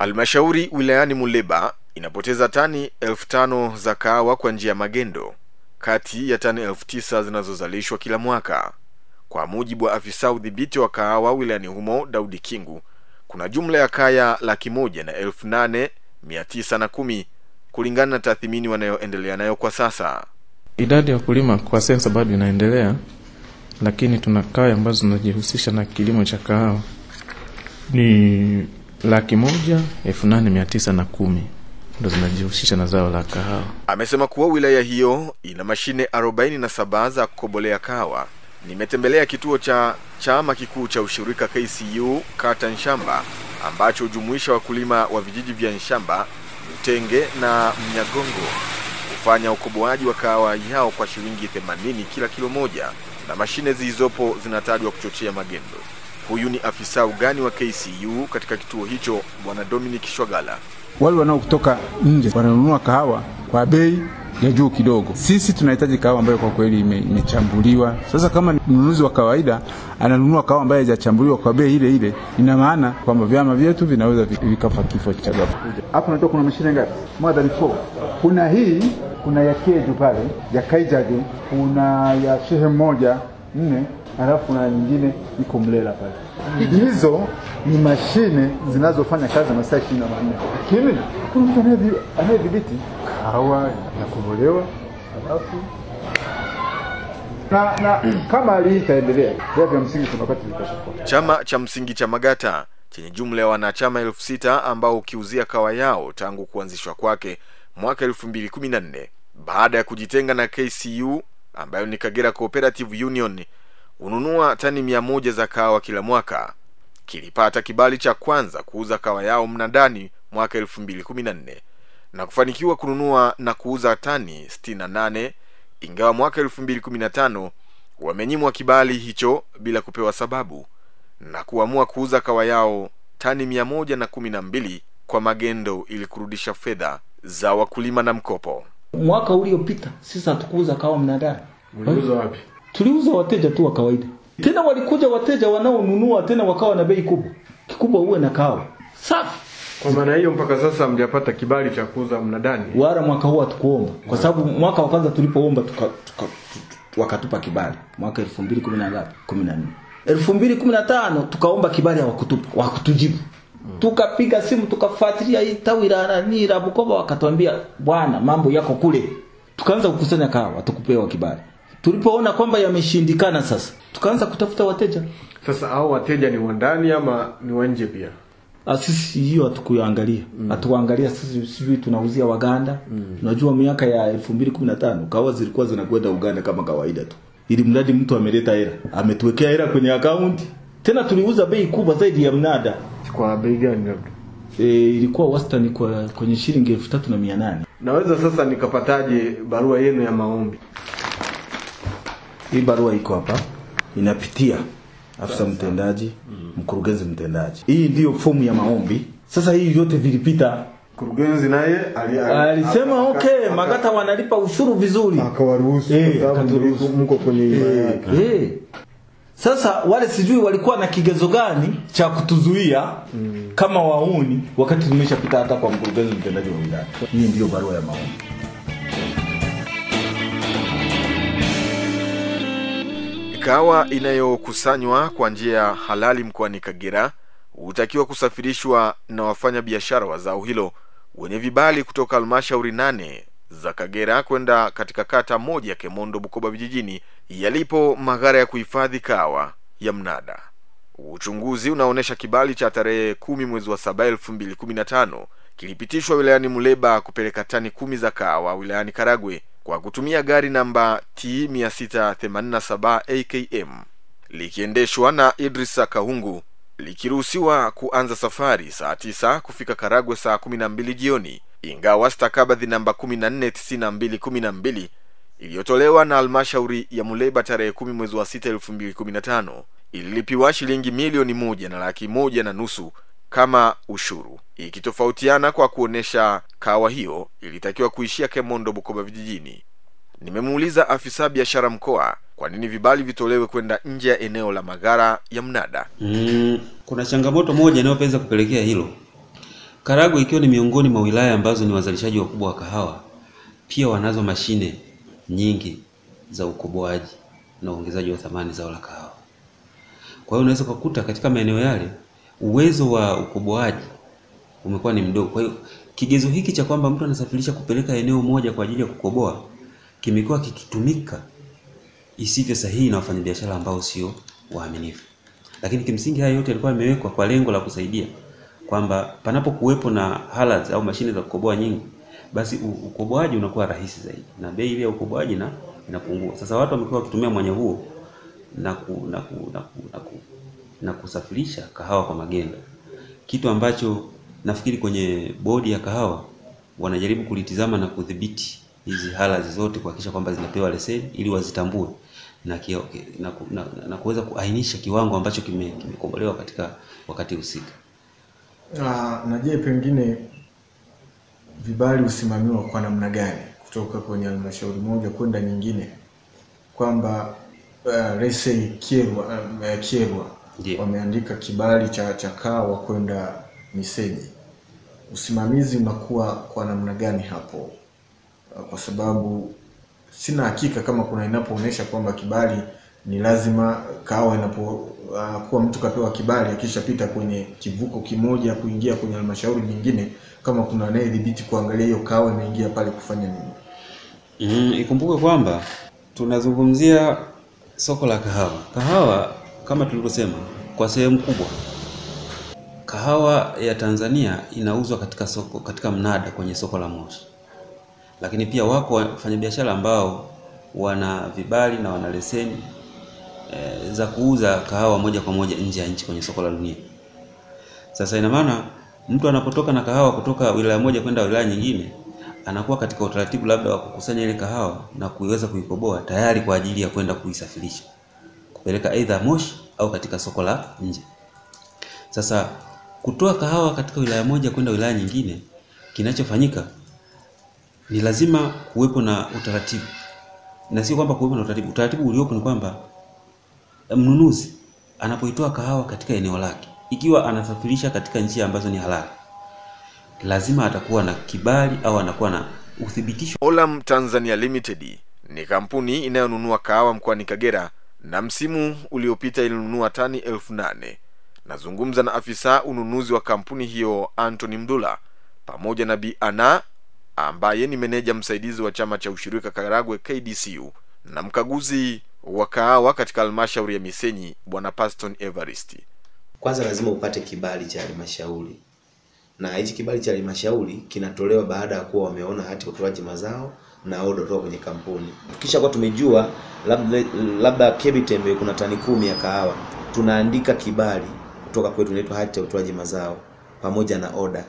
Halmashauri wilayani Muleba inapoteza tani elfu tano za kahawa kwa njia ya magendo kati ya tani elfu tisa zinazozalishwa kila mwaka. Kwa mujibu wa afisa udhibiti wa kahawa wilayani humo Daudi Kingu, kuna jumla ya kaya laki moja na elfu nane mia tisa na kumi kulingana na tathimini wanayoendelea nayo kwa sasa. Idadi ya wakulima kwa sensa bado inaendelea, lakini tuna kaya ambazo zinajihusisha na kilimo cha kahawa ni ndo zinajihusisha na zao la kahawa. Amesema kuwa wilaya hiyo ina mashine 47 za kukobolea kahawa. Nimetembelea kituo cha chama kikuu cha ushirika KCU kata Nshamba ambacho hujumuisha wakulima wa vijiji vya Nshamba, Mtenge na Mnyagongo kufanya ukoboaji wa kahawa yao kwa shilingi 80 kila kilo moja, na mashine zilizopo zinatajwa kuchochea magendo. Huyu ni afisa ugani wa KCU katika kituo hicho, Bwana Dominic Shwagala. wale wanaokutoka nje wananunua kahawa kwa bei ya juu kidogo. Sisi tunahitaji kahawa ambayo kwa kweli ime- imechambuliwa. Sasa kama mnunuzi wa kawaida ananunua kahawa ambayo haijachambuliwa kwa bei ile ile, ina maana kwamba vyama vyetu vinaweza vikafa kifo cha ghafla. Hapo unajua kuna mashine ngapi? Than four. Kuna hii, kuna ya Keju pale, ya Kaijage, kuna ya shehe moja, nne, alafu kuna nyingine iko Mlela pale. Hizo ni mashine zinazofanya kazi masaa ishirini na manne, lakini kuna mtu anayedhibiti kahawa inakobolewa, alafu na, na kama hali hii itaendelea, vya msingi kuna wakati. Chama cha msingi cha Magata chenye jumla ya wanachama elfu sita ambao ukiuzia kawa yao tangu kuanzishwa kwake mwaka elfu mbili kumi na nne baada ya kujitenga na KCU ambayo ni Kagera Cooperative Union hununua tani mia moja za kahawa kila mwaka kilipata kibali cha kwanza kuuza kawa yao mnadani mwaka elfu mbili kumi na nne na kufanikiwa kununua na kuuza tani 68 ingawa mwaka elfu mbili kumi na tano wamenyimwa kibali hicho bila kupewa sababu na kuamua kuuza kawa yao tani mia moja na kumi na mbili kwa magendo ili kurudisha fedha za wakulima na mkopo. Mwaka uliopita sisi hatukuuza kawa mnadani. Uliuza wapi? Tuliuza wateja tu wa kawaida. Tena walikuja wateja wanaonunua tena wakawa na bei kubwa. Kikubwa uwe na kawa. Safi. Kwa maana hiyo mpaka sasa mjapata kibali cha kuuza mnadani. Wala mwaka huu hatukuomba kwa sababu mwaka wa kwanza tulipoomba tuka, tuka, tu- wakatupa kibali mwaka 2014 2015 tukaomba kibali hawakutupa hawakutujibu tukapiga simu tukafuatilia hii tawi la nani la Bukoba wakatuambia bwana mambo yako kule tukaanza kukusanya kawa, tukupewa kibali tulipoona kwamba yameshindikana sasa tukaanza kutafuta wateja. Sasa hao wateja ni wa ndani ama ni wa nje pia? Ah, sisi hiyo hatukuangalia. Hatukuangalia sisi sijui tunauzia waganda. Unajua miaka ya 2015 kawa zilikuwa zinakwenda uganda kama kawaida tu. Ili mradi mtu ameleta hela ametuwekea hela kwenye akaunti tena tuliuza bei kubwa zaidi ya mnada. Kwa bei gani labda? e, ilikuwa wastani kwa kwenye shilingi elfu tatu na mia nane. Naweza sasa nikapataje barua yenu ya maombi? Hii barua iko hapa inapitia afisa mtendaji mkurugenzi mtendaji hii ndiyo fomu ya maombi sasa hii vyote vilipita Mkurugenzi naye ali- ali- alisema aka- okay magata wanalipa ushuru vizuri akawaruhusu Eh, mko kwenye. Eh, eh. Sasa wale sijui walikuwa na kigezo gani cha kutuzuia mm, kama wauni wakati tumeshapita hata kwa mkurugenzi mtendaji wa wilaya. Hii ndiyo barua ya maombi. Kahawa inayokusanywa kwa njia halali mkoani Kagera hutakiwa kusafirishwa na wafanya biashara wa zao hilo wenye vibali kutoka halmashauri nane za Kagera kwenda katika kata moja ya Kemondo, Bukoba vijijini yalipo maghala ya kuhifadhi kahawa ya mnada. Uchunguzi unaonyesha kibali cha tarehe kumi mwezi wa saba elfu mbili kumi na tano kilipitishwa wilayani Muleba kupeleka tani kumi za kahawa wilayani Karagwe kwa kutumia gari namba T 687 AKM likiendeshwa na Idrisa Kahungu likiruhusiwa kuanza safari saa tisa kufika Karagwe saa kumi na mbili jioni, ingawa stakabadhi namba kumi na nne tisini na mbili kumi na mbili iliyotolewa na halmashauri ya Muleba tarehe kumi mwezi wa sita elfu mbili kumi na tano ililipiwa shilingi milioni moja na laki moja na nusu kama ushuru, ikitofautiana kwa kuonyesha kawa hiyo ilitakiwa kuishia Kemondo, Bukoba vijijini. Nimemuuliza afisa biashara mkoa kwa nini vibali vitolewe kwenda nje ya eneo la magara ya mnada. Mm, kuna changamoto moja inayoweza kupelekea hilo. Karagwe ikiwa ni miongoni mwa wilaya ambazo ni wazalishaji wakubwa wa kahawa, pia wanazo mashine nyingi za ukoboaji na uongezaji wa thamani zao la kahawa. Kwa hiyo unaweza kukuta katika maeneo yale uwezo wa ukoboaji umekuwa ni mdogo. Kwa hiyo kigezo hiki cha kwamba mtu anasafirisha kupeleka eneo moja kwa ajili ya kukoboa kimekuwa kikitumika isivyo sahihi na wafanyabiashara ambao sio waaminifu. Lakini kimsingi haya yote yalikuwa yamewekwa kwa lengo la kusaidia kwamba panapokuwepo na halas au mashine za kukoboa nyingi, basi ukoboaji unakuwa rahisi zaidi na bei ile ya ukoboaji na inapungua. Sasa watu wamekuwa wakitumia mwanya huo na ku, na ku, na ku, na ku, na kusafirisha kahawa kwa magendo, kitu ambacho nafikiri kwenye bodi ya kahawa wanajaribu kulitizama na kudhibiti hizi hala zote kuhakikisha kwamba zinapewa leseni ili wazitambue na, kia, na, na, na, na kuweza kuainisha kiwango ambacho kime- kimekobolewa katika wakati husika. Na, na je, pengine vibali husimamiwa kwa namna gani? Kutoka kwenye halmashauri moja kwenda nyingine, kwamba uh, rese say Kyerwa, uh, Ndiyo. wameandika kibali cha chakaa wa kwenda Misenyi, usimamizi unakuwa kwa namna gani hapo? Uh, Kwa sababu sina hakika kama kuna inapoonyesha kwamba kibali ni lazima kawa inapo uh, kuwa mtu kapewa kibali akishapita kwenye kivuko kimoja kuingia kwenye halmashauri nyingine, kama kuna anayedhibiti kuangalia hiyo kawa imeingia pale kufanya nini. Mm, ikumbuke kwamba tunazungumzia soko la kahawa. Kahawa kama tulivyosema, kwa sehemu kubwa. Kahawa ya Tanzania inauzwa katika soko, katika mnada kwenye soko la Moshi, lakini pia wako wafanyabiashara ambao wana vibali na wana leseni e, za kuuza kahawa moja kwa moja nje ya nchi kwenye soko la dunia. Sasa ina maana mtu anapotoka na kahawa kutoka wilaya moja kwenda wilaya nyingine, anakuwa katika utaratibu labda wa kukusanya ile kahawa na kuiweza kuikoboa tayari kwa ajili ya kwenda kuisafirisha. Kupeleka aidha Moshi au katika soko la nje. Sasa kutoa kahawa katika wilaya moja kwenda wilaya nyingine, kinachofanyika ni lazima kuwepo na utaratibu, na sio kwamba kuwepo na utaratibu. Utaratibu uliopo ni kwamba mnunuzi anapoitoa kahawa katika eneo lake, ikiwa anasafirisha katika njia ambazo ni halali, lazima atakuwa na kibali au anakuwa na uthibitisho Olam Tanzania Limited ni kampuni inayonunua kahawa mkoani Kagera na msimu uliopita ilinunua tani elfu nane. Nazungumza na afisa ununuzi wa kampuni hiyo Anthony Mdula pamoja na Bi Ana ambaye ni meneja msaidizi wa chama cha ushirika Karagwe KDCU na mkaguzi wa kahawa katika halmashauri ya Misenyi Bwana Paston Evaristi. Kwanza lazima upate kibali cha halmashauri, na hichi kibali cha halmashauri kinatolewa baada ya kuwa wameona hati ya utoaji mazao na order kutoka kwenye kampuni. Kisha kwa tumejua labda labda Kebitembe kuna tani kumi ya kahawa, tunaandika kibali kutoka kwetu, inaitwa hati ya utoaji mazao pamoja na oda,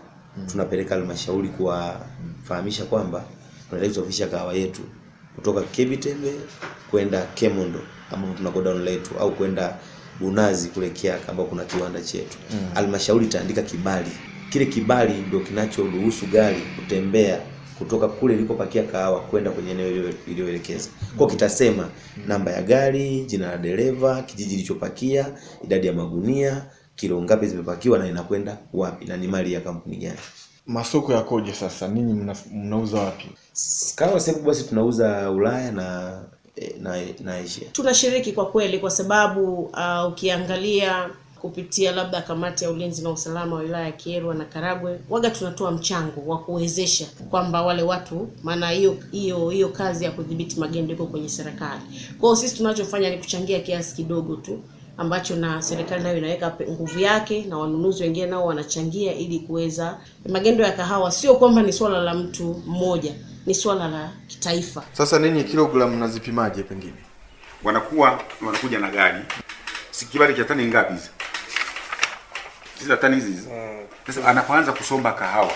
tunapeleka halmashauri kuwafahamisha kwamba tunataka kusafisha kahawa yetu kutoka Kebitembe kwenda Kemondo ambapo tuna godown letu au kwenda Bunazi kule Kiaka ambao kuna kiwanda chetu. Halmashauri itaandika kibali. Kile kibali ndio kinachoruhusu gari kutembea kutoka kule ilikopakia kahawa kwenda kwenye eneo iliyoelekeza. Kwa kitasema namba ya gari, jina la dereva, kijiji ilichopakia, idadi ya magunia, kilo ngapi zimepakiwa na inakwenda wapi na ni mali ya kampuni gani. Masoko yakoje sasa? Ninyi mna, mnauza wapi? Kahawa sasa basi tunauza Ulaya na eh, na, na Asia. tunashiriki kwa kweli kwa sababu uh, ukiangalia kupitia labda kamati ya ulinzi na usalama wa wilaya ya kierwa na Karagwe waga tunatoa mchango wa kuwezesha kwamba wale watu, maana hiyo hiyo hiyo kazi ya kudhibiti magendo iko kwenye serikali. Kwa hiyo sisi tunachofanya ni kuchangia kiasi kidogo tu ambacho na serikali nayo inaweka nguvu yake na wanunuzi wengine nao wanachangia ili kuweza magendo ya kahawa. Sio kwamba ni swala la mtu mmoja, ni swala la kitaifa. Sasa ninyi kilogramu mnazipimaje pengine? wanakuwa wanakuja na gari si kibali cha tani ngapi hizi hizi za tani hizi hizi. sasa anapoanza kusomba kahawa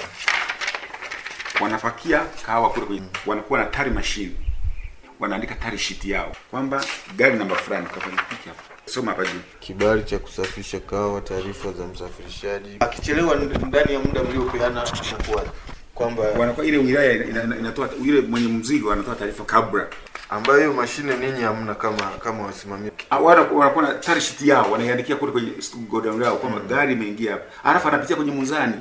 wanapakia kahawa kule kwenye wanakuwa na tari machine wanaandika tari sheet yao kwamba gari namba fulani kafanya hapa soma hapa juu Kibali cha kusafirisha kahawa, taarifa za msafirishaji. Akichelewa ndani ya muda mliopeana inakuwaje? Kwamba wanakuwa ile wilaya ina- ina- inatoa yule mwenye mzigo anatoa taarifa kabla. ambayo hiyo mashine ninyi hamna kama kama wasimamia. Ah, wana- wanakuwa na tari yao wanaiandikia kule kwenye godown yao kwamba mm. gari imeingia hapa. Alafu anapitia kwenye muzani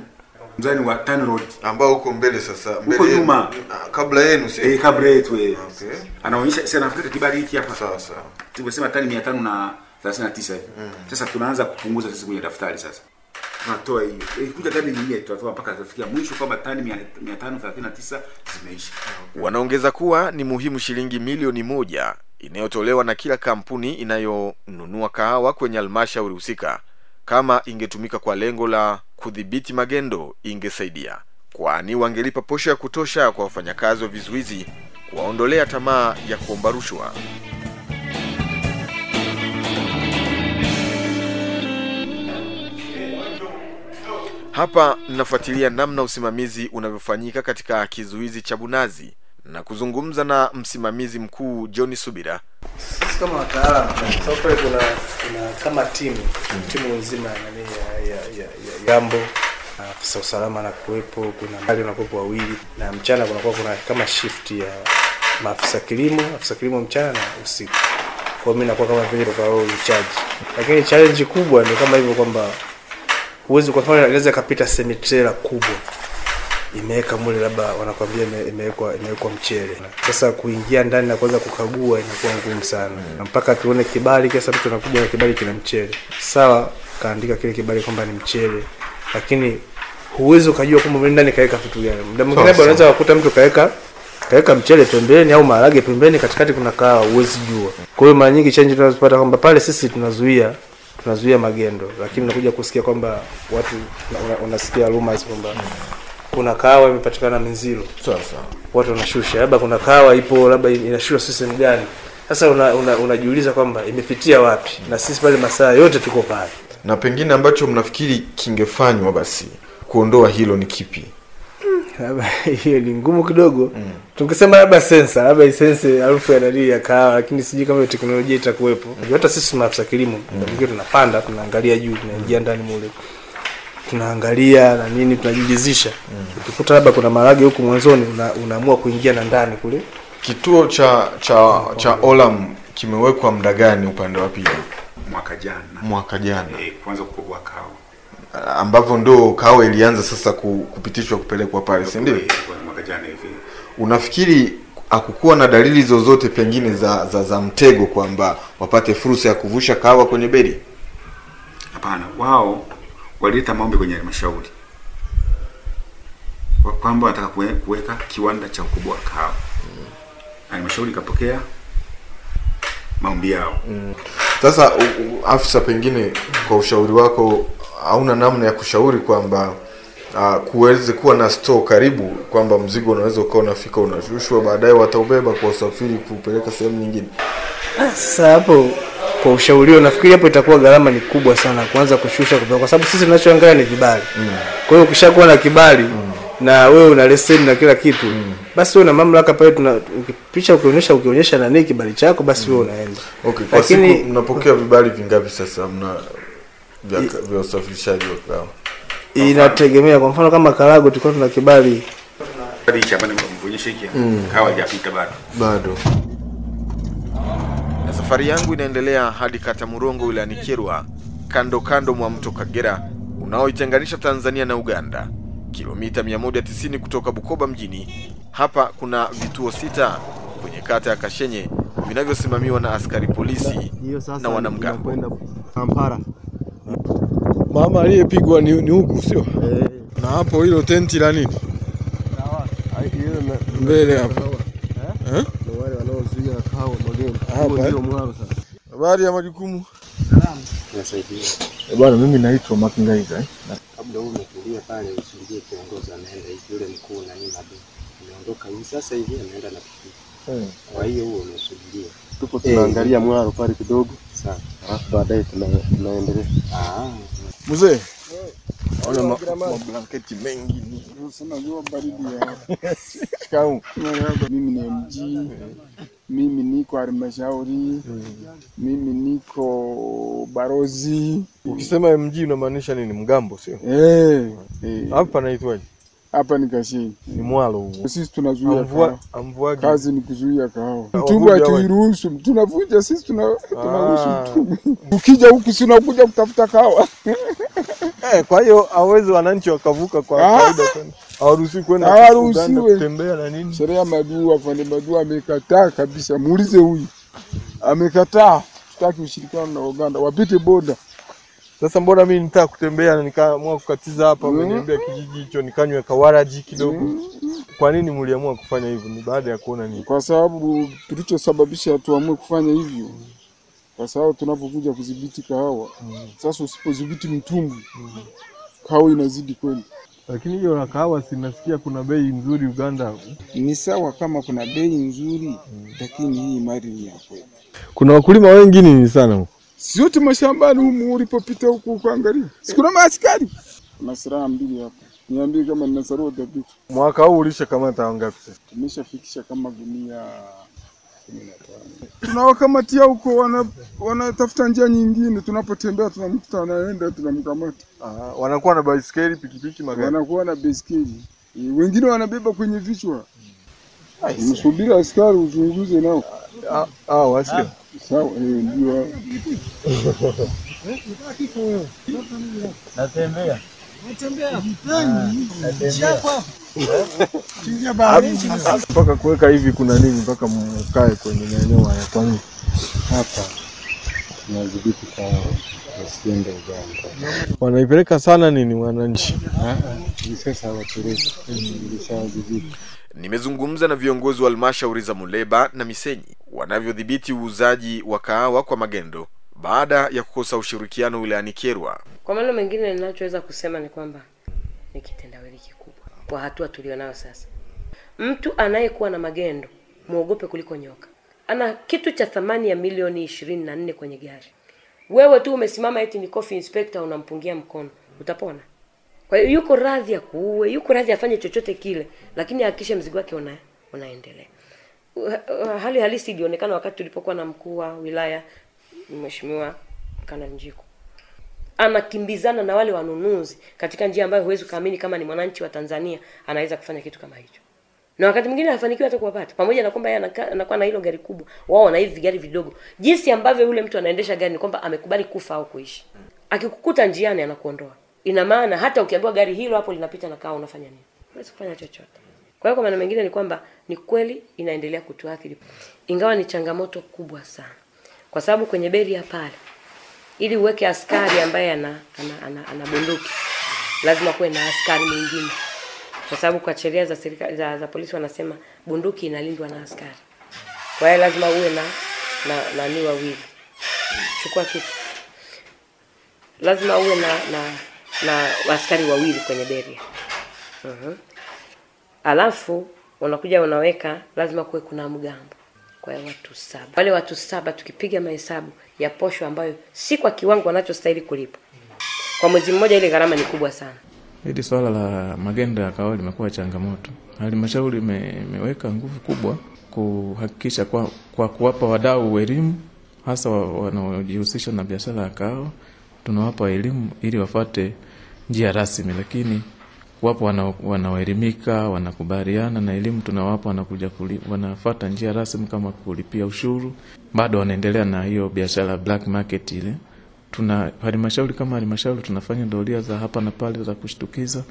mzani wa TANROAD ambao huko mbele sasa mbele huko nyuma. Ah, kabla yenu sio eh, kabla yetu eh. Okay. anaonyesha sasa nafikiri kibali hiki hapa. Sawa sawa. Tumesema tani 539 hivi. Sasa tunaanza kupunguza sisi kwenye daftari sasa tunatoa hiyo ikuja tani nyingine tunatoa mpaka kufikia mwisho kwamba tani 539 zimeisha Wanaongeza kuwa ni muhimu shilingi milioni moja inayotolewa na kila kampuni inayonunua kahawa kwenye halmashauri husika. Kama ingetumika kwa lengo la kudhibiti magendo, ingesaidia, kwani wangelipa posho ya kutosha kwa wafanyakazi wa vizuizi, kuwaondolea tamaa ya kuomba rushwa. Hapa nafuatilia namna usimamizi unavyofanyika katika kizuizi cha Bunazi na kuzungumza na msimamizi mkuu John Subira. sisi kama wataalamu kuna kuna kama timu timu nzima ya ya ya ya, jambo afisa usalama anakuwepo, kuna mbali unakuwepo wawili, na mchana kunakuwa kuna kama shift ya maafisa kilimo, afisa kilimo mchana na usiku. Kwa hiyo mimi nakuwa kama vile role charge, lakini challenge kubwa ni kama hivyo kwamba huwezi kwa mfano inaweza kapita semitrela kubwa imeweka mule labda wanakwambia imewekwa imewekwa mchele. Sasa kuingia ndani na kuanza kukagua inakuwa ngumu sana, na mpaka tuone kibali kisa mtu anakuja na kibali kina mchele. Sawa, kaandika kile kibali kwamba ni mchele, lakini huwezi ukajua kwamba mimi ndani kaweka vitu gani. Muda mwingine labda unaweza kukuta mtu kaweka kaweka mchele pembeni au maharage pembeni, katikati kuna kahawa, huwezi jua. Kwa hiyo mara nyingi change tunazopata kwamba pale sisi tunazuia tunazuia magendo, lakini unakuja kusikia kwamba watu una- unasikia rumors kwamba kuna kawa imepatikana mizilo Sawa sawa. watu wanashusha, labda kuna kawa ipo labda inashusha system gani. Sasa una, una, unajiuliza kwamba imepitia wapi, na sisi pale masaa yote tuko pale. Na pengine ambacho mnafikiri kingefanywa basi kuondoa hilo ni kipi? Labda hiyo ni ngumu kidogo mm. Tungesema labda sensa, labda isense harufu ya dalili ya kahawa, lakini sijui kama teknolojia itakuwepo. Mm. Hata sisi maafisa kilimo mm. tunapanda, tunaangalia juu, tunaingia ndani mule, tunaangalia na nini, tunajijizisha mm. Ukikuta labda kuna marage huku mwanzoni, una, unaamua kuingia na ndani kule Kituo cha cha cha Olam kimewekwa muda gani upande wa pili? mwaka jana Mwaka jana, e, kuanza kukoboa kahawa ambavyo ndo kawa ilianza sasa kupitishwa kupelekwa pale, si ndio? Unafikiri hakukuwa na dalili zozote pengine za za, za mtego kwamba wapate fursa ya kuvusha kawa kwenye beli? Hapana, wao walileta maombi kwenye halmashauri Kwa- kwamba wanataka kuweka kiwanda cha ukubwa wa kahawa. Halmashauri ikapokea maombi yao. Sasa u, u, afisa, pengine kwa ushauri wako, hauna namna ya kushauri kwamba uh, kuweze kuwa na store karibu, kwamba mzigo unaweza ukawa unafika unashushwa, baadaye wataubeba kwa usafiri kupeleka sehemu nyingine? Sasa hapo kwa ushauri nafikiri hapo itakuwa gharama ni kubwa sana kuanza kushusha kupeleka, kwa sababu sisi tunachoangalia ni vibali. Kwa hiyo ukishakuwa na kibali mm. na wewe una leseni na kila kitu mm. basi wewe na mamlaka pale, tuna picha ukionyesha ukionyesha nani kibali chako, basi wewe unaenda. Okay, Lakini- mnapokea vibali vingapi sasa mna vya, usafirishaji wa kahawa? Inategemea, kwa mfano kama Karago tulikuwa tuna kibali. Kahawa haijapita bado. Bado. na safari yangu inaendelea hadi kata Murongo wilayani Kyerwa, kando kando mwa mto Kagera unaoitenganisha Tanzania na Uganda, kilomita 190 kutoka Bukoba mjini. Hapa kuna vituo sita kwenye kata ya Kashenye vinavyosimamiwa na askari polisi na wanamgambo. Mama aliyepigwa ni, ni huku sio? Na hapo hilo tenti la nini? Mbele hapo. Eh? wale wanaozuia kahawa magendo. Hapa, eh? ndio sasa. Habari ya majukumu? Nasaidia. Eh, Bwana mimi naitwa Makingaiza eh. Kabla wewe umetulia pale kiongozi anaenda hivi yule mkuu na nini. Ameondoka hivi sasa hivi anaenda na pikipiki. Eh. Kwa hiyo huo unasubiria. Tupo tunaangalia mwaro pale kidogo. Alafu baadaye tunaendelea. Ah. Mzee. Ona mablanketi mengi. Unajua baridi ya kau. Mimi ni MG, mimi niko halmashauri, mimi niko barozi. Ukisema MG unamaanisha nini? Mgambo sio? Eh, eh. Hapa panaitwaje? Hapa ni Kashini. Ni mwalo huo. Sisi tunazuia Amvua- mvua. Kazi ni kuzuia kahawa. Mtumbu hatuiruhusu, tunavunja sisi tuna tunaruhusu Ah. mtumbu. Ukija huku si unakuja kutafuta kahawa. Eh, kwa hiyo hawezi wananchi wakavuka kwa Ah. kawaida tena Hawaruhusiwe. kutembea na nini. Sheria ya Madu, afande Madu amekataa kabisa. Muulize huyu, amekataa. Tutaki ushirikiano na Uganda, wapite boda. Sasa mbona mimi nitaka kutembea na nikaamua kukatiza hapa Mm. umeniambia kijiji hicho nikanywe kawaraji kidogo. mm. Kwa nini mliamua kufanya hivyo? Ni baada ya kuona nini? Kwa sababu kilichosababisha tuamue kufanya hivyo, kwa sababu tunapokuja kudhibiti kahawa mm. sasa, usipodhibiti mtungi kahawa inazidi kwenda. Lakini hiyo na kahawa sinasikia kuna bei nzuri Uganda. Ni sawa kama kuna bei nzuri, lakini hii mali ni ya kweli. Kuna wakulima wengi nini sana huko. Siote mashambani humu ulipopita huku kuangalia. sikuna maaskari, kuna silaha mbili hapa. Niambie kama nina sarua dhabiti. Mwaka huu ulishakamata wangapi sasa? Tumeshafikisha kama gunia kumi na tano. Tunawakamatia huko, wana- wanatafuta njia nyingine. Tunapotembea tunamkuta anaenda, tunamkamata. Ah, wanakuwa na baisikeli, pikipiki, magari. Wanakuwa na baiskeli, Eh, wengine wanabeba kwenye vichwa. Msubiri askari uzunguze nao. Ah, ah, wasio. Sawa, unajua. Natembea. Mpaka kuweka hivi kuna nini mpaka mkae kwenye maeneo haya kwa nini? Hapa tunadhibiti kahawa wasiende Uganda. Wanaipeleka sana nini wananchi? Hivi sasa hawapeleki, ilishadhibiti. Nimezungumza na viongozi wa halmashauri za Muleba na Misenyi wanavyodhibiti uuzaji wa kahawa kwa magendo baada ya kukosa ushirikiano wilayani Kyerwa. Kwa maneno mengine, ninachoweza kusema ni kwamba ni kitendawili kikubwa kwa hatua tulionayo sasa. Mtu anayekuwa na magendo mwogope kuliko nyoka. Ana kitu cha thamani ya milioni ishirini na nne kwenye gari, wewe tu umesimama eti ni coffee inspector, unampungia mkono, utapona? Kwa hiyo yuko radhi ya kuue, yuko radhi afanye chochote kile, lakini hakikisha mzigo wake una, unaendelea. Uh, Hali halisi ilionekana wakati tulipokuwa na mkuu wa wilaya Mheshimiwa Kanali Njiku anakimbizana na wale wanunuzi katika njia ambayo huwezi ukaamini kama ni mwananchi wa Tanzania anaweza kufanya kitu kama hicho, na wakati mwingine hafanikiwi hata kuwapata, pamoja na kwamba yeye anakuwa na hilo gari kubwa, wao wana hivi vigari vidogo. Jinsi ambavyo yule mtu anaendesha gari ni kwamba amekubali kufa au kuishi. Akikukuta njiani anakuondoa. Ina maana hata ukiambiwa gari hilo hapo linapita na kaa unafanya nini? Huwezi kufanya chochote. Kwa hiyo kwa maana mengine ni kwamba ni kweli inaendelea kutuathiri, ingawa ni changamoto kubwa sana, kwa sababu kwenye beria pale ili uweke askari ambaye ana ana, ana, ana bunduki lazima kuwe na askari mwingine, kwa sababu kwa sheria za serikali za, za polisi wanasema bunduki inalindwa na askari. Kwa hiyo lazima uwe na na nani wawili. Chukua kitu, lazima uwe na na na askari wawili kwenye beria. Mhm. Alafu unakuja unaweka, lazima kuwe kuna mgambo kwa hiyo watu saba. Wale watu saba tukipiga mahesabu ya posho ambayo si kwa kiwango wanachostahili kulipa kwa mwezi mmoja, ile gharama ni kubwa sana. Hili swala la magendo ya kahawa limekuwa changamoto. Halmashauri imeweka me, nguvu kubwa kuhakikisha kwa, kwa kuwapa wadau elimu hasa wanaojihusisha na biashara ya kahawa, tunawapa elimu ili wafate njia rasmi, lakini wapo wana- wanaoelimika wanakubaliana na elimu tunawapa, wanakuja wanafata njia rasmi kama kulipia ushuru, bado wanaendelea na hiyo biashara black market ile tuna halmashauri kama halmashauri tunafanya doria za hapa na pale za kushtukiza,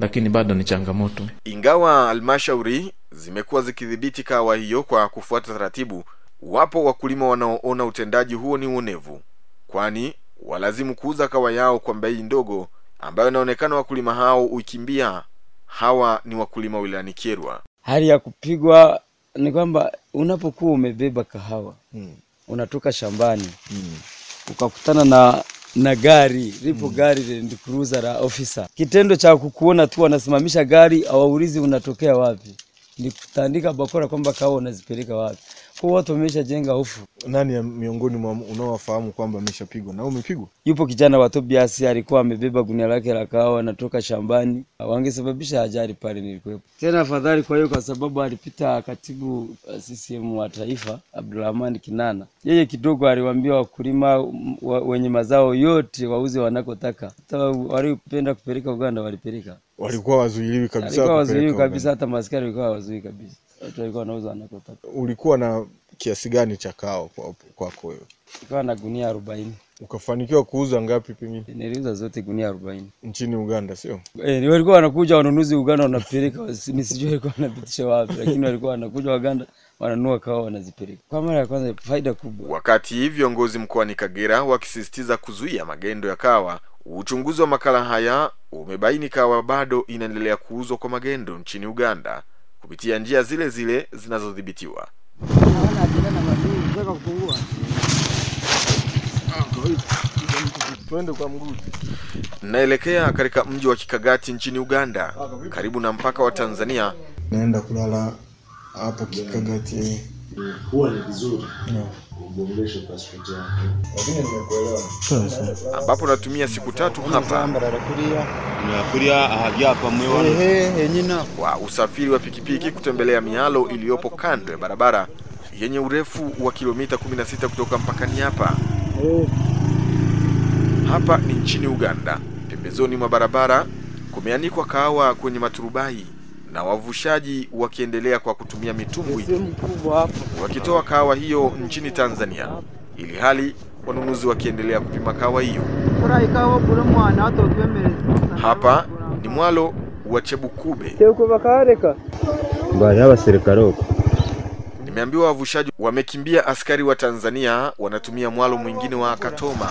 lakini bado ni changamoto. Ingawa halmashauri zimekuwa zikidhibiti kahawa hiyo kwa kufuata taratibu, wapo wakulima wanaoona utendaji huo ni uonevu, kwani walazimu kuuza kahawa yao kwa mbei ndogo, ambayo inaonekana wakulima hao ukimbia. Hawa ni wakulima wilayani Kyerwa. Hali ya kupigwa ni kwamba unapokuwa umebeba kahawa hmm. unatoka shambani hmm. ukakutana na na gari lipo gari Land Cruiser la ofisa. kitendo cha kukuona tu wanasimamisha gari, hawaulizi unatokea wapi, ni kutandika bakora kwamba kahawa unazipeleka wapi. Kwa watu wameshajenga hofu. Nani ya miongoni mwa unaowafahamu kwamba ameshapigwa na umepigwa? Yupo kijana wa Tobias alikuwa amebeba gunia lake la kahawa anatoka shambani, wangesababisha ajali pale nilikuwepo. Tena afadhali kwa hiyo, kwa sababu alipita katibu uh, CCM wa taifa Abdulrahman Kinana, yeye kidogo aliwaambia wakulima mm, wa, wenye mazao yote wauze wanakotaka, hata waliopenda kupeleka Uganda walipeleka. Walikuwa wazuiliwi kabisa walikuwa wazuiliwi kabisa, hata maskari walikuwa wazuiliwi kabisa, watu nauza na kutaka. Ulikuwa na kiasi gani cha kao kwa- kwako wewe? Ikawa na gunia arobaini. Ukafanikiwa kuuza ngapi pengine? Niliuza zote gunia arobaini nchini Uganda, sio? Eh, ni walikuwa wanakuja wanunuzi Uganda wanapeleka, nisijue ni sijui walikuwa wanapitisha wapi, lakini walikuwa wanakuja Uganda wananua kawa wanazipeleka. Kwa mara ya kwanza faida kubwa. Wakati viongozi mkoani Kagera wakisisitiza kuzuia magendo ya kawa, uchunguzi wa makala haya umebaini kawa bado inaendelea kuuzwa kwa magendo nchini Uganda kupitia njia zile zile zinazodhibitiwa. Twende kwa mguu. Naelekea katika mji wa Kikagati nchini Uganda, karibu na mpaka wa Tanzania, naenda kulala hapo Kikagati. Huwa ni vizuri uboreshe passport yako. Lakini nimekuelewa. ambapo natumia siku tatu hapa kwa usafiri wa pikipiki kutembelea mialo iliyopo kando ya barabara yenye urefu wa kilomita 16 kutoka mpakani hapa. Hapa ni nchini Uganda. Pembezoni mwa barabara kumeanikwa kahawa kwenye maturubai na wavushaji wakiendelea kwa kutumia mitumbwi wakitoa kahawa hiyo nchini Tanzania, ili hali wanunuzi wakiendelea kupima kahawa hiyo. Hapa ni mwalo wa Chebukube. Nimeambiwa wavushaji wamekimbia askari wa Tanzania wanatumia mwalo mwingine wa Katoma,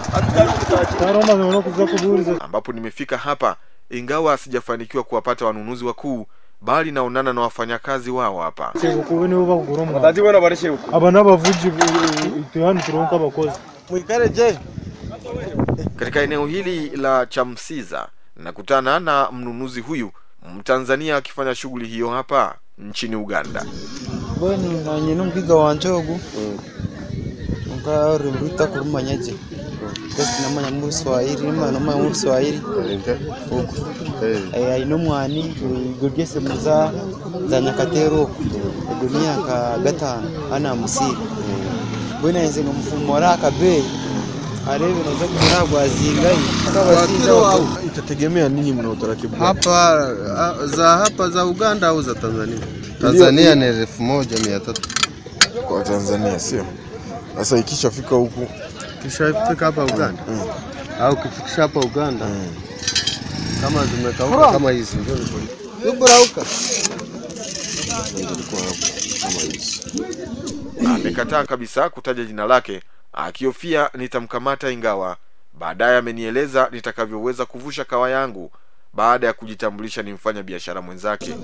ambapo nimefika hapa ingawa sijafanikiwa kuwapata wanunuzi wakuu, bali naonana na wafanyakazi wao hapa. Katika eneo hili la Chamsiza nakutana na mnunuzi huyu Mtanzania akifanya shughuli hiyo hapa nchini Uganda. Kosi namanya mu Swahili namanya namanya mu Swahili ogu eh aina omwani gurgese muza za nyakatero ego myaka gatano ana musiri. Bwena yenze ngamufumora akabeyi arebe naweza kumura gwazingai itategemea nini mna utaratibu hapa za hapa za Uganda au za Tanzania? Tanzania ni elfu moja mia tatu. Kwa Tanzania, sio? Sasa ikishafika huku kishafika hapa Uganda au kifikisha hapa Uganda kama zimekauka kama hizi ndio yuburauka kama. Amekataa kabisa kutaja jina lake akihofia nitamkamata, ingawa baadaye amenieleza nitakavyoweza kuvusha kawa yangu baada ya kujitambulisha ni mfanya biashara mwenzake.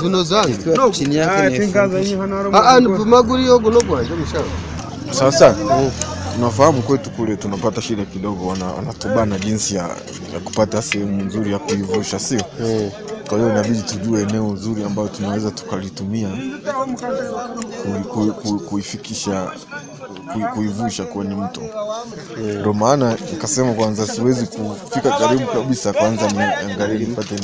zino zangu chini yake ni Sasa tunafahamu kwetu kule tunapata shida kidogo, wana- wanatubana jinsi ya, ya kupata sehemu nzuri ya kuivusha, sio? Kwa hiyo inabidi tujue eneo nzuri ambayo tunaweza tukalitumia kui- kui- kui- kuifikisha kui- kuivusha kwenye mto. Ndio maana nikasema kwanza siwezi kufika karibu kabisa, kwanza niangalie nipate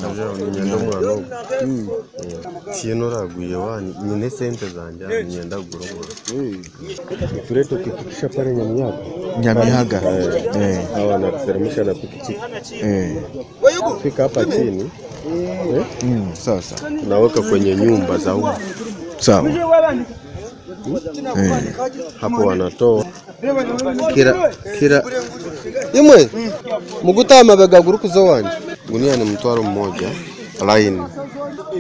tieno raguye wani nyine sente zanje nyenda kugura turete kifikisha pale Nyamiaga Nyamiaga eh, Eh. hawa wanakuteremsha na pikipiki. Eh. fika hapa chini. Eh, Mm, sasa naweka kwenye nyumba za huko sawa. Hapo wanatoa. Kira kira. Imwe muguta amabega guru kuzo wanje gunia ni mtwaro mmoja laini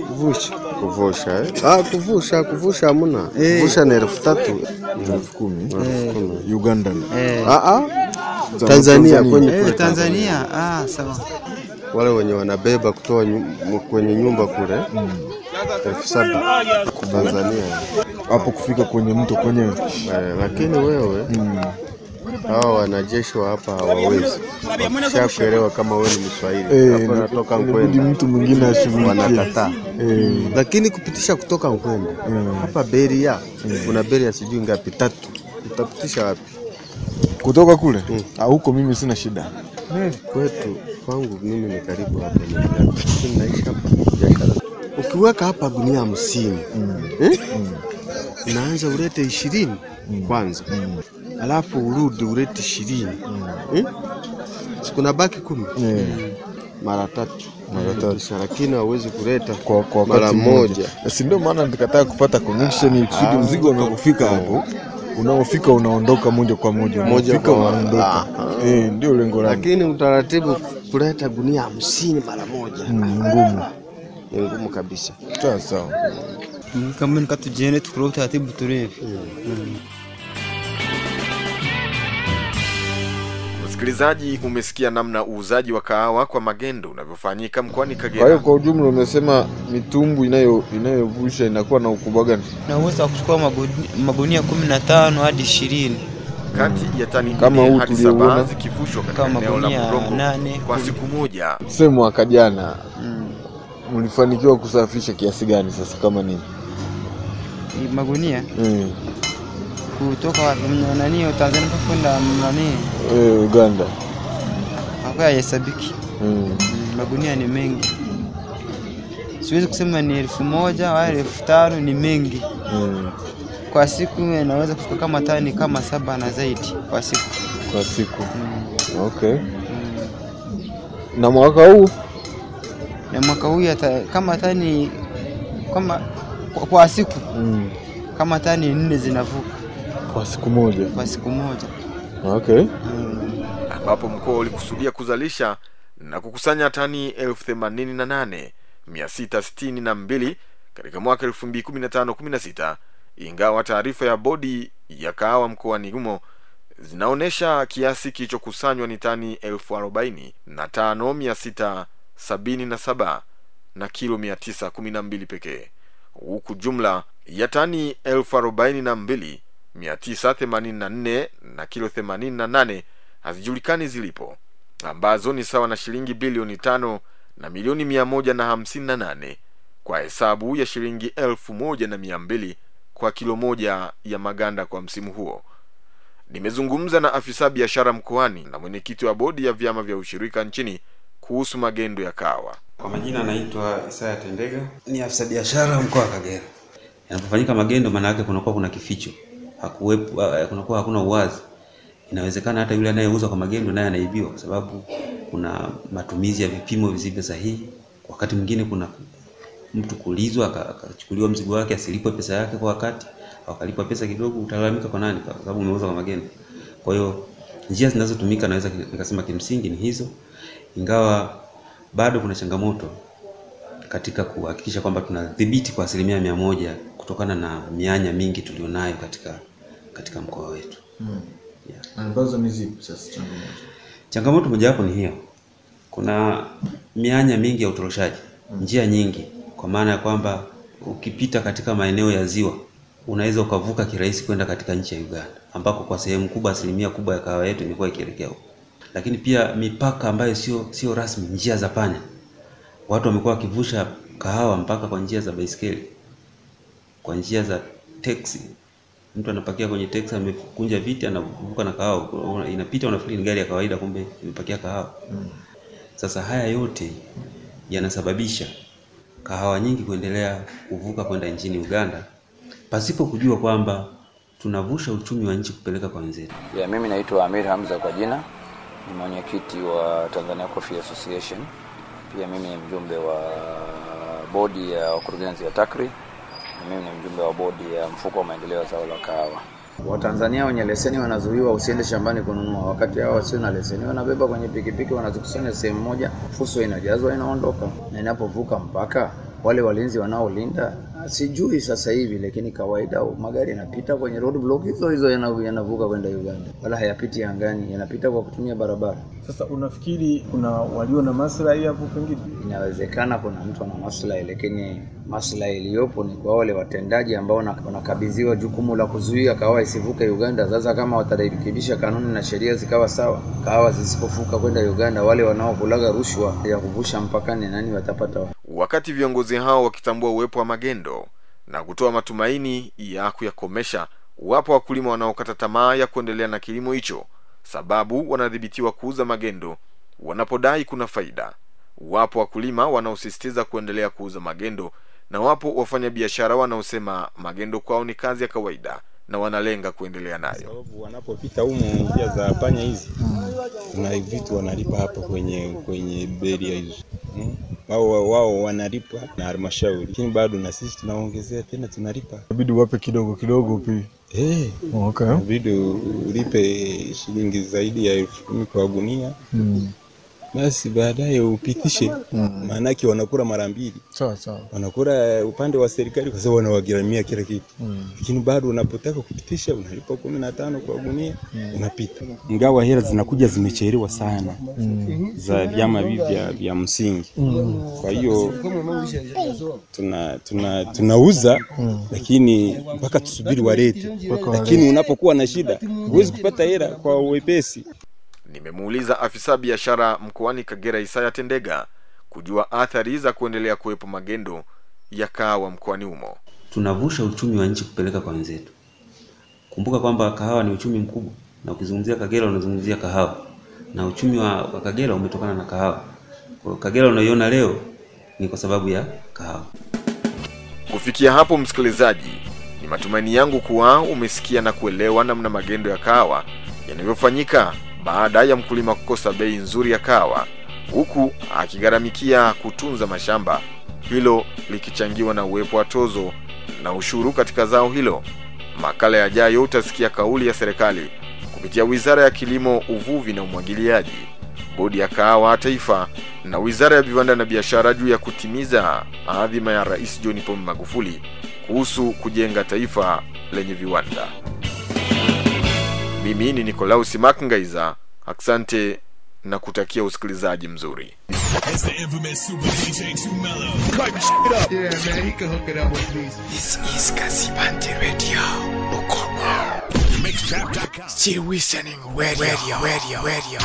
kuvusha. Kuvusha eh? ah, kuvusha kuvusha hamuna. Kuvusha ni elfu tatu. Elfu kumi. Elfu kumi. Uganda hey. ah, ah. Tanzania kwenye hey, Tanzania. Ah sawa. Wale wenye wanabeba kutoa kwenye nyumba kule. Elfu saba. Tanzania hapo kufika kwenye mto kwenyewe eh, lakini wewe hawa wanajeshi wa hapa hawawezi. Shakuelewa kama wewe ni Mswahili. Eh, hapo natoka Nkwenda mtu mwingine ashughulikie. wanakataa. Eh. lakini kupitisha kutoka Nkwenda hapa beria kuna beria sijui ngapi tatu. Utapitisha wapi? Kutoka kule? Ah, huko mimi sina shida. Kwetu kwangu mimi ni karibu hapa naishi hapa. Ukiweka hapa gunia hamsini. Eh? Unaanza ulete ishirini kwanza alafu urudi ulete ishirini eh? sikuna baki kumi mara tatu Mara tatu. Lakini hauwezi kuleta kwa, kwa mara moja si ndio maana nikataa kupata connection kusudi Ah. mzigo unaofika hapo unaofika unaondoka moja kwa moja, Moja unaofika unaondoka. Eh, ndio lengo langu. Lakini utaratibu kuleta gunia hamsini mara moja Mm, ni ngumu. ni ngumu kabisa. Sawa sawa. Kama nikatujene tukule utaratibu turebe Msikilizaji, umesikia namna uuzaji wa kahawa kwa magendo unavyofanyika mkoani Kwa hiyo Kagera. kwa ujumla umesema mitumbu inayo inayovusha inakuwa na ukubwa gani? na uwezo wa kuchukua magunia kumi na tano hadi ishirini Kati ya tani Kama huu tuliona tuliouona. zikivushwa katika Kama eneo la Mrongo nane, kwa siku moja. Se mwaka jana mlifanikiwa kusafisha kiasi gani sasa kama nini? Magunia Mm. kutoka nani Tanzania kwenda nani Eh, Uganda. hapo hayahesabiki. Mm. Mm, magunia ni mengi, siwezi kusema ni elfu moja wala elfu tano ni mengi Mm. kwa siku. Naweza kufika kama tani kama saba na zaidi kwa siku. Kwa siku. Okay. Na mwaka huu Na mwaka huu kama tani kama kwa, kwa siku mm. kama tani nne zinavuka kwa siku moja. kwa siku moja. Okay. Mm. ambapo mkoa ulikusudia kuzalisha na kukusanya tani elfu themanini na nane mia sita sitini na mbili katika mwaka elfu mbili kumi na tano kumi na sita ingawa taarifa ya bodi ya kahawa mkoani humo zinaonyesha kiasi kilichokusanywa ni tani elfu arobaini na tano mia sita sabini na saba na kilo mia tisa kumi na mbili pekee huku jumla ya tani elfu arobaini na mbili mia tisa themanini na nne na kilo themanini na nane hazijulikani zilipo ambazo ni sawa na shilingi bilioni tano na milioni mia moja na hamsini na nane kwa hesabu ya shilingi elfu moja na mia mbili kwa kilo moja ya maganda kwa msimu huo. Nimezungumza na afisa biashara mkoani na mwenyekiti wa bodi ya vyama vya ushirika nchini kuhusu magendo ya kahawa Kwa majina anaitwa Isaya Tendega, ni afisa biashara mkoa wa Kagera. Yanapofanyika magendo, maana yake kunakuwa kuna kificho, hakuwepo, uh, kunakuwa hakuna uwazi. Inawezekana hata yule anayeuza kwa magendo naye anaibiwa, kwa sababu kuna matumizi ya vipimo visivyo sahihi. Wakati mwingine kuna mtu kulizwa akachukuliwa mzigo wake asilipwe pesa yake kwa wakati, au akalipwa pesa kidogo, utalalamika kwa nani? Kwa sababu umeuza kwa magendo. Kwa hiyo njia zinazotumika naweza nikasema kimsingi ni hizo, ingawa bado kuna changamoto katika kuhakikisha kwamba tunadhibiti kwa asilimia mia moja kutokana na mianya mingi tulionayo katika katika mkoa wetu. Mm. Ambazo ni zipi sasa changamoto? Changamoto mojawapo ni hiyo, kuna mianya mingi ya utoroshaji, njia nyingi, kwa maana ya kwamba ukipita katika maeneo ya ziwa unaweza ukavuka kirahisi kwenda katika nchi ya Uganda, ambako kwa sehemu kubwa, asilimia kubwa ya kahawa yetu imekuwa ikielekea huko. Lakini pia mipaka ambayo sio sio rasmi, njia za panya, watu wamekuwa wakivusha kahawa mpaka kwa njia za baisikeli, kwa njia za teksi. Mtu anapakia kwenye teksi, amekunja viti, anavuka na kahawa, inapita, unafikiri ni gari ya kawaida, kumbe imepakia kahawa. Sasa haya yote yanasababisha kahawa nyingi kuendelea kuvuka kwenda nchini Uganda pasipo kujua kwamba tunavusha uchumi wa nchi kupeleka kwa wenzetu. Yeah, mimi naitwa Amir Hamza kwa jina, ni mwenyekiti wa Tanzania Coffee Association. Pia mimi ni mjumbe wa bodi ya wakurugenzi ya TAKRI na mimi ni mjumbe wa bodi ya mfuko wa maendeleo ya zao la kahawa. Watanzania wenye leseni wanazuiwa usiende shambani kununua, wakati hao wasio na leseni wanabeba kwenye pikipiki, wanazikusanya sehemu moja, fuso inajazwa inaondoka, na inapovuka mpaka wale walinzi wanaolinda sijui sasa hivi, lakini kawaida magari yanapita kwenye road block hizo hizo yanavuka kwenda Uganda, wala hayapiti angani, yanapita kwa kutumia barabara. Sasa unafikiri kuna walio na maslahi hapo pengine? Inawezekana kuna mtu ana maslahi, lakini maslahi iliyopo ni kwa wale watendaji ambao wanakabidhiwa jukumu la kuzuia kahawa isivuke Uganda. Sasa kama watarekebisha kanuni na sheria zikawa sawa, kahawa zisipovuka kwenda Uganda, wale wanaokulaga rushwa ya kuvusha mpakani, nani watapata? Wakati viongozi hao wakitambua uwepo wa magendo na kutoa matumaini ya kuyakomesha wapo wakulima wanaokata tamaa ya kuendelea na kilimo hicho sababu wanadhibitiwa kuuza magendo wanapodai kuna faida. Wapo wakulima wanaosisitiza kuendelea kuuza magendo na wapo wafanyabiashara wanaosema magendo kwao ni kazi ya kawaida na wanalenga kuendelea nayo. Sababu wanapopita humu njia za panya hizi kuna vitu wanalipa hapa kwenye kwenye beria hizo. Mm. Wao wao wanalipa na halmashauri, lakini bado na sisi tunaongezea tena tunalipa. Inabidi wape kidogo kidogo pia. Eh, Okay. inabidi ulipe shilingi zaidi ya elfu kumi kwa gunia Mm. Basi baadaye upitishe, maanake wanakura mara mbili, Sawa sawa. wanakula upande wa serikali kwa sababu wanawagharamia kila kitu, Mm. lakini bado unapotaka kupitisha unalipa kumi na tano kwa gunia mm. unapita. Ingawa hela zinakuja zimechelewa sana Mm. za vyama hivi vya, msingi Mm. kwa hiyo tuna, tuna, tunauza Mm. lakini mpaka tusubiri walete, lakini unapokuwa na shida huwezi kupata hela kwa uwepesi. Nimemuuliza afisa biashara mkoani Kagera Isaya Tendega kujua athari za kuendelea kuwepo magendo ya kahawa mkoani humo. tunavusha uchumi wa nchi kupeleka kwa wenzetu. Kumbuka kwamba kahawa ni uchumi mkubwa, na ukizungumzia Kagera unazungumzia kahawa, na uchumi wa, wa Kagera umetokana na kahawa. Kwa Kagera unaiona leo ni kwa sababu ya kahawa. Kufikia hapo, msikilizaji, ni matumaini yangu kuwa umesikia na kuelewa namna magendo ya kahawa yanavyofanyika baada ya mkulima kukosa bei nzuri ya kahawa, huku akigharamikia kutunza mashamba, hilo likichangiwa na uwepo wa tozo na ushuru katika zao hilo. Makala yajayo utasikia kauli ya serikali kupitia Wizara ya Kilimo, Uvuvi na Umwagiliaji, Bodi ya Kahawa Taifa na Wizara ya Viwanda na Biashara juu ya kutimiza adhima ya Rais John Pombe Magufuli kuhusu kujenga taifa lenye viwanda. Mimi ni Nikolausi Makngaiza, aksante na kutakia usikilizaji mzuri. Radio. Still listening. Radio, radio, radio, radio.